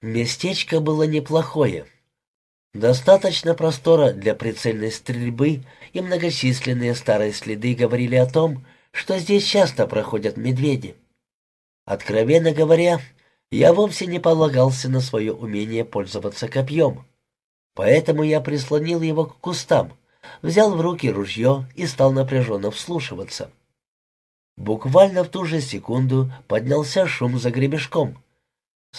Местечко было неплохое. Достаточно простора для прицельной стрельбы, и многочисленные старые следы говорили о том, что здесь часто проходят медведи. Откровенно говоря, я вовсе не полагался на свое умение пользоваться копьем. Поэтому я прислонил его к кустам, взял в руки ружье и стал напряженно вслушиваться. Буквально в ту же секунду поднялся шум за гребешком.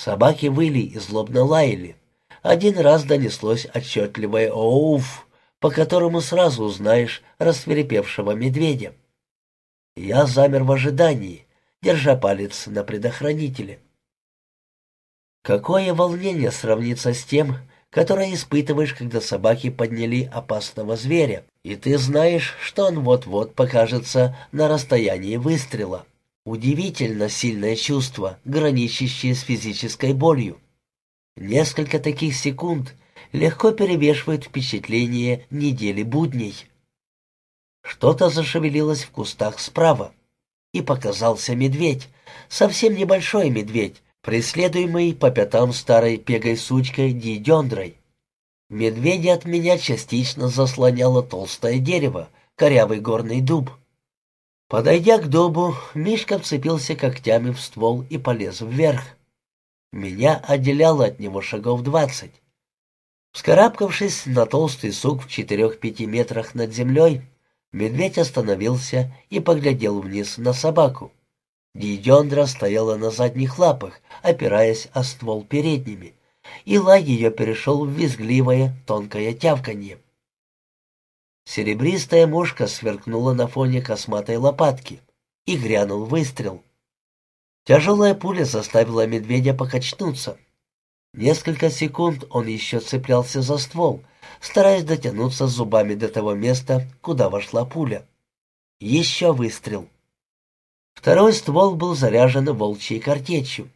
Собаки выли и злобно лаяли. Один раз донеслось отчетливое «Оуф», по которому сразу узнаешь рассверепевшего медведя. Я замер в ожидании, держа палец на предохранителе. Какое волнение сравнится с тем, которое испытываешь, когда собаки подняли опасного зверя, и ты знаешь, что он вот-вот покажется на расстоянии выстрела. Удивительно сильное чувство, граничащее с физической болью. Несколько таких секунд легко перевешивают впечатление недели будней. Что-то зашевелилось в кустах справа, и показался медведь, совсем небольшой медведь, преследуемый по пятам старой пегой сучкой Дидендрой. Медведя от меня частично заслоняло толстое дерево, корявый горный дуб. Подойдя к дубу, Мишка вцепился когтями в ствол и полез вверх. Меня отделяло от него шагов двадцать. Вскарабкавшись на толстый сук в четырех-пяти метрах над землей, медведь остановился и поглядел вниз на собаку. Дидендра стояла на задних лапах, опираясь о ствол передними, и лай ее перешел в визгливое, тонкое тявканье. Серебристая мушка сверкнула на фоне косматой лопатки, и грянул выстрел. Тяжелая пуля заставила медведя покачнуться. Несколько секунд он еще цеплялся за ствол, стараясь дотянуться зубами до того места, куда вошла пуля. Еще выстрел. Второй ствол был заряжен волчьей картечью.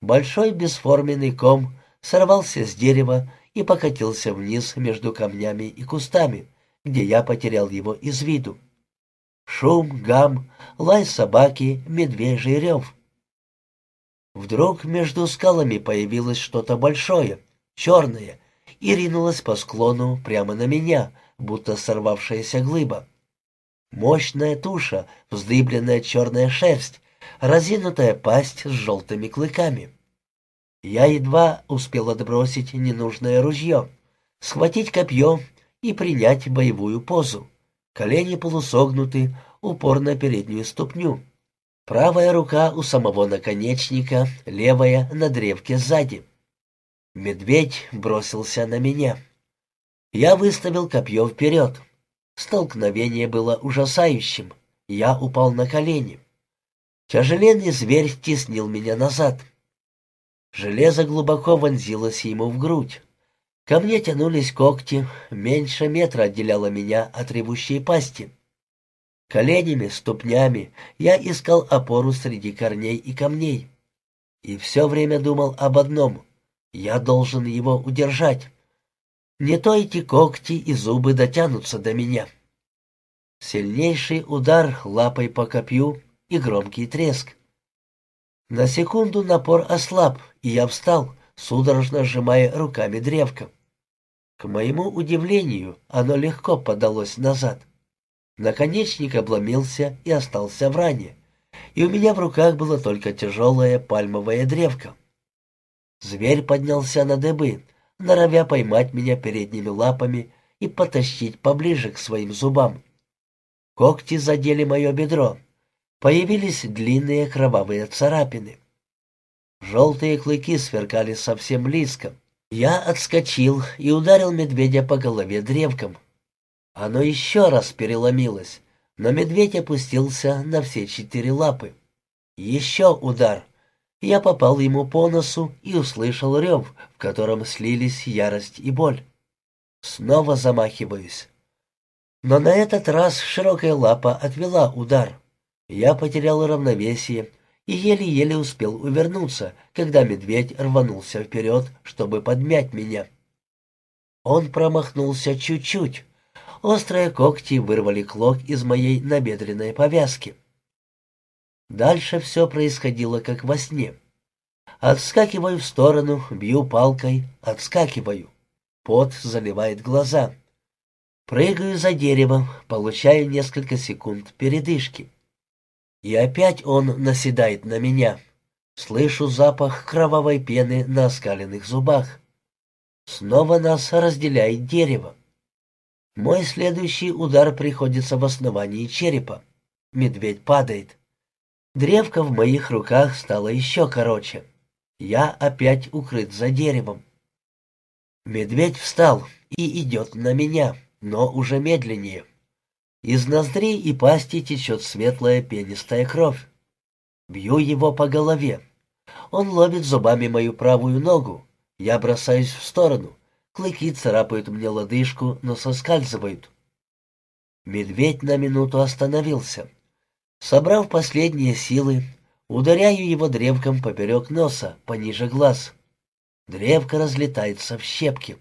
Большой бесформенный ком сорвался с дерева и покатился вниз между камнями и кустами, где я потерял его из виду. Шум, гам, лай собаки, медвежий рев. Вдруг между скалами появилось что-то большое, черное, и ринулось по склону прямо на меня, будто сорвавшаяся глыба. Мощная туша, вздыбленная черная шерсть, разинутая пасть с желтыми клыками. Я едва успел отбросить ненужное ружье, схватить копье и принять боевую позу. Колени полусогнуты, упор на переднюю ступню. Правая рука у самого наконечника, левая на древке сзади. Медведь бросился на меня. Я выставил копье вперед. Столкновение было ужасающим. Я упал на колени. Тяжеленный зверь теснил меня назад. Железо глубоко вонзилось ему в грудь. Ко мне тянулись когти, меньше метра отделяло меня от ревущей пасти. Коленями, ступнями я искал опору среди корней и камней. И все время думал об одном — я должен его удержать. Не то эти когти и зубы дотянутся до меня. Сильнейший удар лапой по копью и громкий треск. На секунду напор ослаб, и я встал, судорожно сжимая руками древко. К моему удивлению, оно легко подалось назад. Наконечник обломился и остался в ране, и у меня в руках было только тяжелое пальмовое древко. Зверь поднялся на дыбы, норовя поймать меня передними лапами и потащить поближе к своим зубам. Когти задели мое бедро. Появились длинные кровавые царапины. Желтые клыки сверкали совсем близко. Я отскочил и ударил медведя по голове древком. Оно еще раз переломилось, но медведь опустился на все четыре лапы. Еще удар. Я попал ему по носу и услышал рев, в котором слились ярость и боль. Снова замахиваюсь. Но на этот раз широкая лапа отвела удар. Я потерял равновесие и еле-еле успел увернуться, когда медведь рванулся вперед, чтобы подмять меня. Он промахнулся чуть-чуть. Острые когти вырвали клок из моей набедренной повязки. Дальше все происходило как во сне. Отскакиваю в сторону, бью палкой, отскакиваю. Пот заливает глаза. Прыгаю за деревом, получаю несколько секунд передышки. И опять он наседает на меня. Слышу запах кровавой пены на оскаленных зубах. Снова нас разделяет дерево. Мой следующий удар приходится в основании черепа. Медведь падает. Древко в моих руках стало еще короче. Я опять укрыт за деревом. Медведь встал и идет на меня, но уже медленнее. Из ноздрей и пасти течет светлая пенистая кровь. Бью его по голове. Он ловит зубами мою правую ногу. Я бросаюсь в сторону. Клыки царапают мне лодыжку, но соскальзывают. Медведь на минуту остановился. Собрав последние силы, ударяю его древком поперек носа, пониже глаз. Древко разлетается в щепки.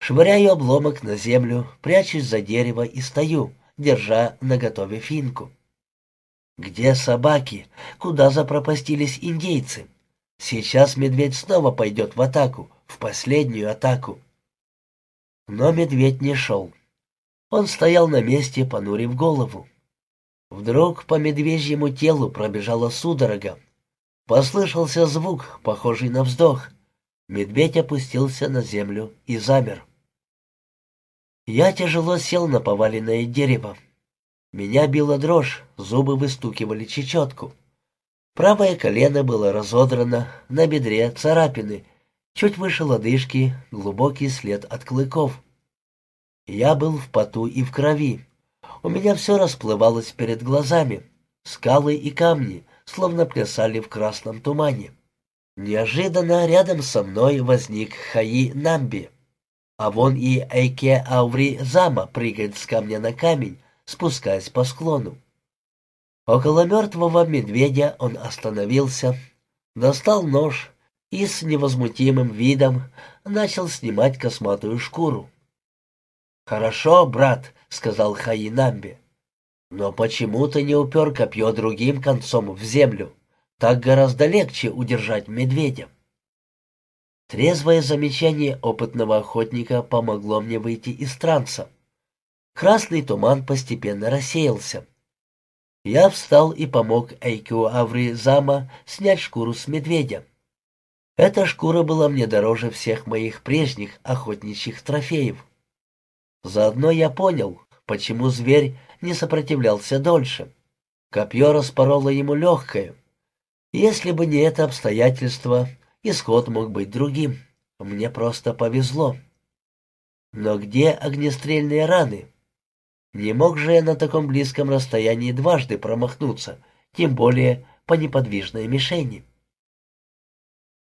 Швыряю обломок на землю, прячусь за дерево и стою, держа наготове финку. Где собаки? Куда запропастились индейцы? Сейчас медведь снова пойдет в атаку, в последнюю атаку. Но медведь не шел. Он стоял на месте, понурив голову. Вдруг по медвежьему телу пробежала судорога. Послышался звук, похожий на вздох. Медведь опустился на землю и замер. Я тяжело сел на поваленное дерево. Меня била дрожь, зубы выстукивали чечетку. Правое колено было разодрано, на бедре царапины, чуть выше лодыжки глубокий след от клыков. Я был в поту и в крови. У меня все расплывалось перед глазами. Скалы и камни словно плясали в красном тумане. Неожиданно рядом со мной возник Хаи Намби. А вон и Эйке Аури Зама прыгает с камня на камень, спускаясь по склону. Около мертвого медведя он остановился, достал нож и с невозмутимым видом начал снимать косматую шкуру. «Хорошо, брат», — сказал Хаинамби, — «но почему ты не упер копье другим концом в землю? Так гораздо легче удержать медведя». Трезвое замечание опытного охотника помогло мне выйти из транса. Красный туман постепенно рассеялся. Я встал и помог Эйкю Аври Зама снять шкуру с медведя. Эта шкура была мне дороже всех моих прежних охотничьих трофеев. Заодно я понял, почему зверь не сопротивлялся дольше. Копье распороло ему легкое. Если бы не это обстоятельство, исход мог быть другим. Мне просто повезло. Но где огнестрельные раны? Не мог же я на таком близком расстоянии дважды промахнуться, тем более по неподвижной мишени.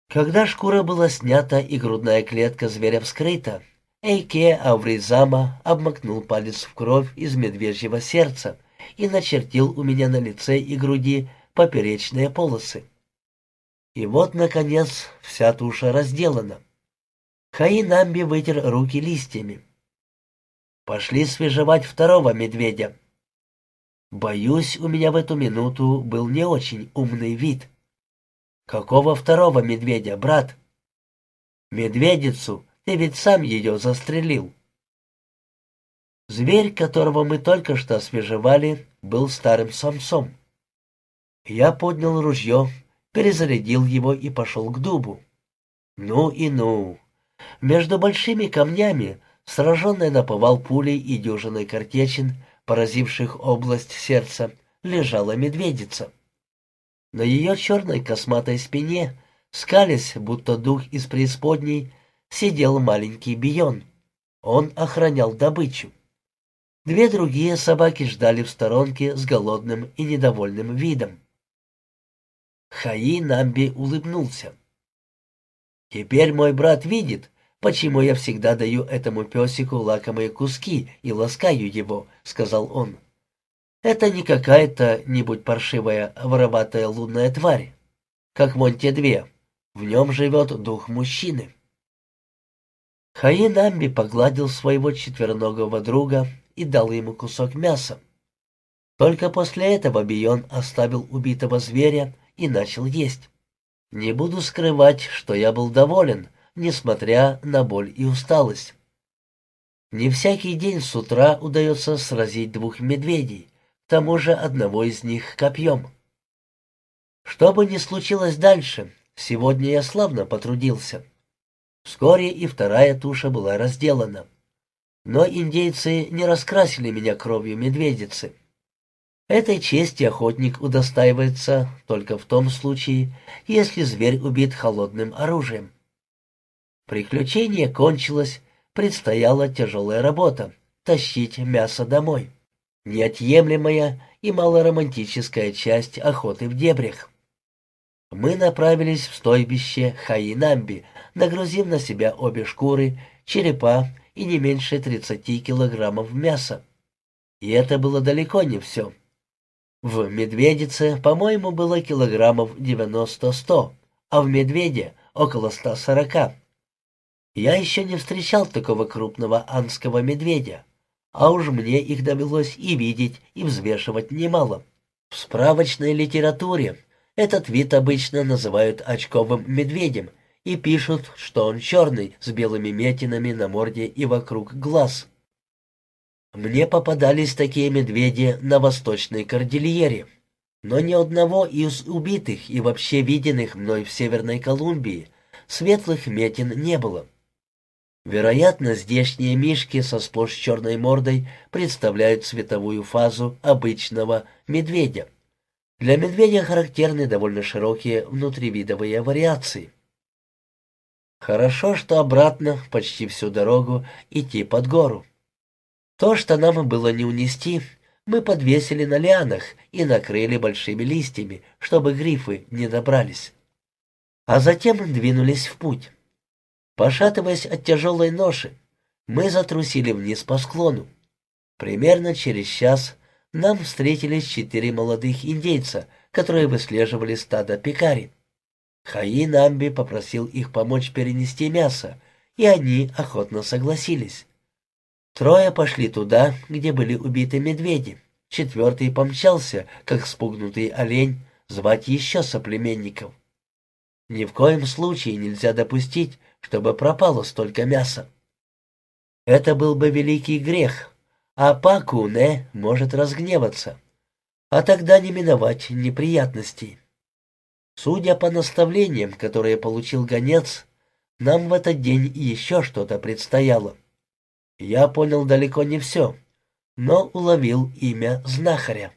Когда шкура была снята и грудная клетка зверя вскрыта, Эйке Авризама обмакнул палец в кровь из медвежьего сердца и начертил у меня на лице и груди поперечные полосы. И вот, наконец, вся туша разделана. Хаинамби вытер руки листьями. Пошли свежевать второго медведя. Боюсь, у меня в эту минуту был не очень умный вид. Какого второго медведя, брат? Медведицу, ты ведь сам ее застрелил. Зверь, которого мы только что освежевали, был старым самцом. Я поднял ружье, перезарядил его и пошел к дубу. Ну и ну. Между большими камнями сраженная наповал пулей и дюжиной картечин, поразивших область сердца, лежала медведица. На ее черной косматой спине, скались, будто дух из преисподней, сидел маленький бион. Он охранял добычу. Две другие собаки ждали в сторонке с голодным и недовольным видом. Хаи Намби улыбнулся. «Теперь мой брат видит, «Почему я всегда даю этому песику лакомые куски и ласкаю его?» — сказал он. «Это не какая-то нибудь паршивая вороватая лунная тварь, как вон те две. В нем живет дух мужчины». Хаин Амби погладил своего четвероногого друга и дал ему кусок мяса. Только после этого Бион оставил убитого зверя и начал есть. Не буду скрывать, что я был доволен, несмотря на боль и усталость. Не всякий день с утра удается сразить двух медведей, к тому же одного из них копьем. Что бы ни случилось дальше, сегодня я славно потрудился. Вскоре и вторая туша была разделана. Но индейцы не раскрасили меня кровью медведицы. Этой чести охотник удостаивается только в том случае, если зверь убит холодным оружием. Приключение кончилось, предстояла тяжелая работа — тащить мясо домой. Неотъемлемая и малоромантическая часть охоты в дебрях. Мы направились в стойбище Хаинамби, нагрузив на себя обе шкуры, черепа и не меньше 30 килограммов мяса. И это было далеко не все. В медведице, по-моему, было килограммов 90-100, а в медведе около 140. Я еще не встречал такого крупного анского медведя, а уж мне их довелось и видеть, и взвешивать немало. В справочной литературе этот вид обычно называют очковым медведем и пишут, что он черный, с белыми метинами на морде и вокруг глаз. Мне попадались такие медведи на восточной кордильере, но ни одного из убитых и вообще виденных мной в Северной Колумбии светлых метин не было. Вероятно, здешние мишки со сплошь черной мордой представляют цветовую фазу обычного медведя. Для медведя характерны довольно широкие внутривидовые вариации. Хорошо, что обратно почти всю дорогу идти под гору. То, что нам было не унести, мы подвесили на лианах и накрыли большими листьями, чтобы грифы не добрались. А затем двинулись в путь. Пошатываясь от тяжелой ноши, мы затрусили вниз по склону. Примерно через час нам встретились четыре молодых индейца, которые выслеживали стадо пекари. Хаи Намби попросил их помочь перенести мясо, и они охотно согласились. Трое пошли туда, где были убиты медведи. Четвертый помчался, как спугнутый олень, звать еще соплеменников. Ни в коем случае нельзя допустить, чтобы пропало столько мяса. Это был бы великий грех, а Пакуне может разгневаться, а тогда не миновать неприятностей. Судя по наставлениям, которые получил гонец, нам в этот день еще что-то предстояло. Я понял далеко не все, но уловил имя знахаря.